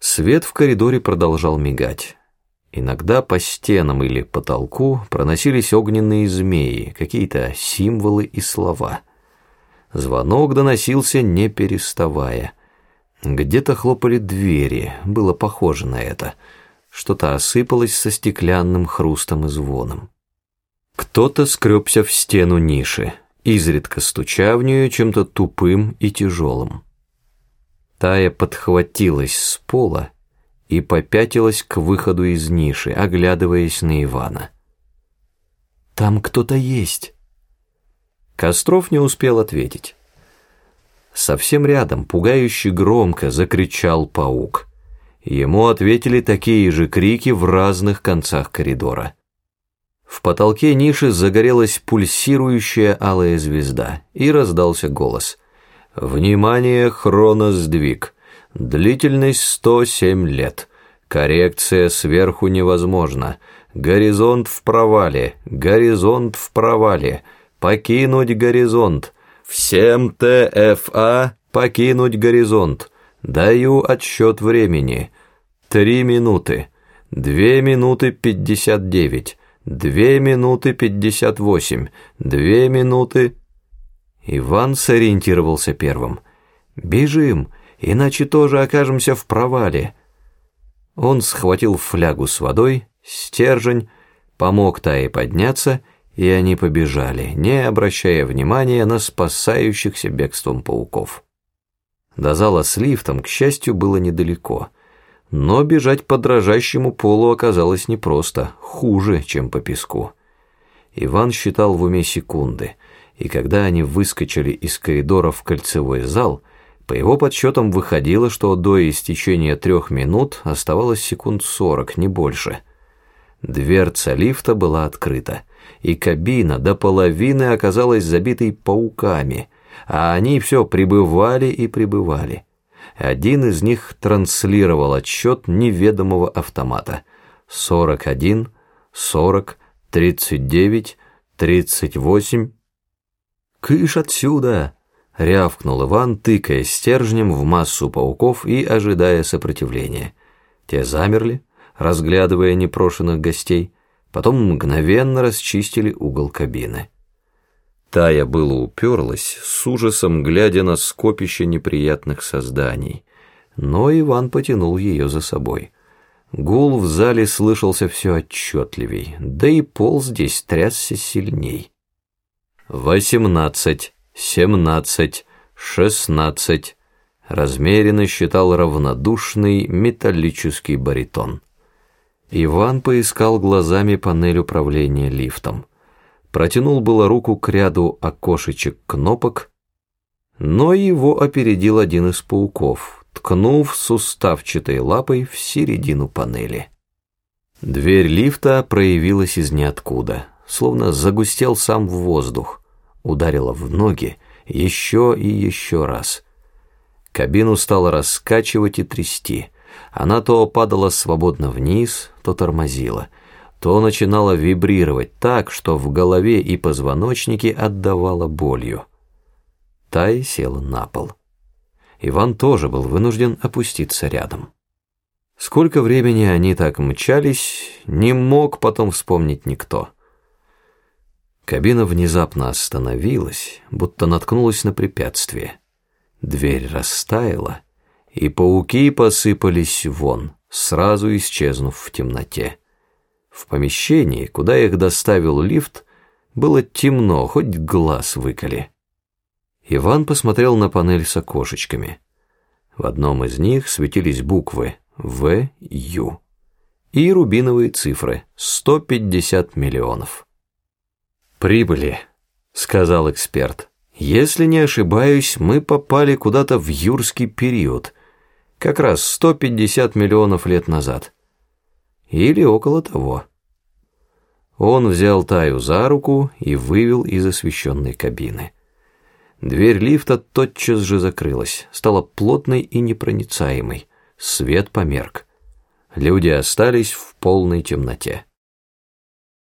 Свет в коридоре продолжал мигать. Иногда по стенам или потолку проносились огненные змеи, какие-то символы и слова. Звонок доносился не переставая. Где-то хлопали двери, было похоже на это. Что-то осыпалось со стеклянным хрустом и звоном. Кто-то скребся в стену ниши, изредка стуча в нее чем-то тупым и тяжелым. Тая подхватилась с пола и попятилась к выходу из ниши, оглядываясь на Ивана. «Там кто-то есть!» Костров не успел ответить. Совсем рядом, пугающе громко, закричал паук. Ему ответили такие же крики в разных концах коридора. В потолке ниши загорелась пульсирующая алая звезда, и раздался голос — Внимание, хроносдвиг. Длительность 107 лет. Коррекция сверху невозможна. Горизонт в провале. Горизонт в провале. Покинуть горизонт. Всем ТФА покинуть горизонт. Даю отсчет времени. Три минуты. Две минуты пятьдесят девять. Две минуты пятьдесят восемь. Две минуты... Иван сориентировался первым. «Бежим, иначе тоже окажемся в провале». Он схватил флягу с водой, стержень, помог Тае подняться, и они побежали, не обращая внимания на спасающихся бегством пауков. До зала с лифтом, к счастью, было недалеко, но бежать по дрожащему полу оказалось непросто, хуже, чем по песку. Иван считал в уме секунды — и когда они выскочили из коридора в кольцевой зал, по его подсчетам выходило, что до истечения трех минут оставалось секунд сорок, не больше. Дверца лифта была открыта, и кабина до половины оказалась забитой пауками, а они все прибывали и прибывали. Один из них транслировал отсчет неведомого автомата. Сорок один, сорок, тридцать девять, тридцать восемь. «Кыш отсюда!» — рявкнул Иван, тыкая стержнем в массу пауков и ожидая сопротивления. Те замерли, разглядывая непрошенных гостей, потом мгновенно расчистили угол кабины. Тая было уперлась, с ужасом глядя на скопище неприятных созданий, но Иван потянул ее за собой. Гул в зале слышался все отчетливей, да и пол здесь трясся сильней восемнадцать, семнадцать, шестнадцать. Размеренно считал равнодушный металлический баритон. Иван поискал глазами панель управления лифтом. Протянул было руку к ряду окошечек кнопок, но его опередил один из пауков, ткнув суставчатой лапой в середину панели. Дверь лифта проявилась из ниоткуда словно загустел сам в воздух, ударило в ноги еще и еще раз. Кабину стало раскачивать и трясти. Она то падала свободно вниз, то тормозила, то начинала вибрировать так, что в голове и позвоночнике отдавала болью. Тай села на пол. Иван тоже был вынужден опуститься рядом. Сколько времени они так мчались, не мог потом вспомнить никто. Кабина внезапно остановилась, будто наткнулась на препятствие. Дверь растаяла, и пауки посыпались вон, сразу исчезнув в темноте. В помещении, куда их доставил лифт, было темно, хоть глаз выколи. Иван посмотрел на панель с окошечками. В одном из них светились буквы В, Ю и рубиновые цифры 150 миллионов. «Прибыли», — сказал эксперт. «Если не ошибаюсь, мы попали куда-то в юрский период, как раз 150 миллионов лет назад. Или около того». Он взял Таю за руку и вывел из освещенной кабины. Дверь лифта тотчас же закрылась, стала плотной и непроницаемой. Свет померк. Люди остались в полной темноте.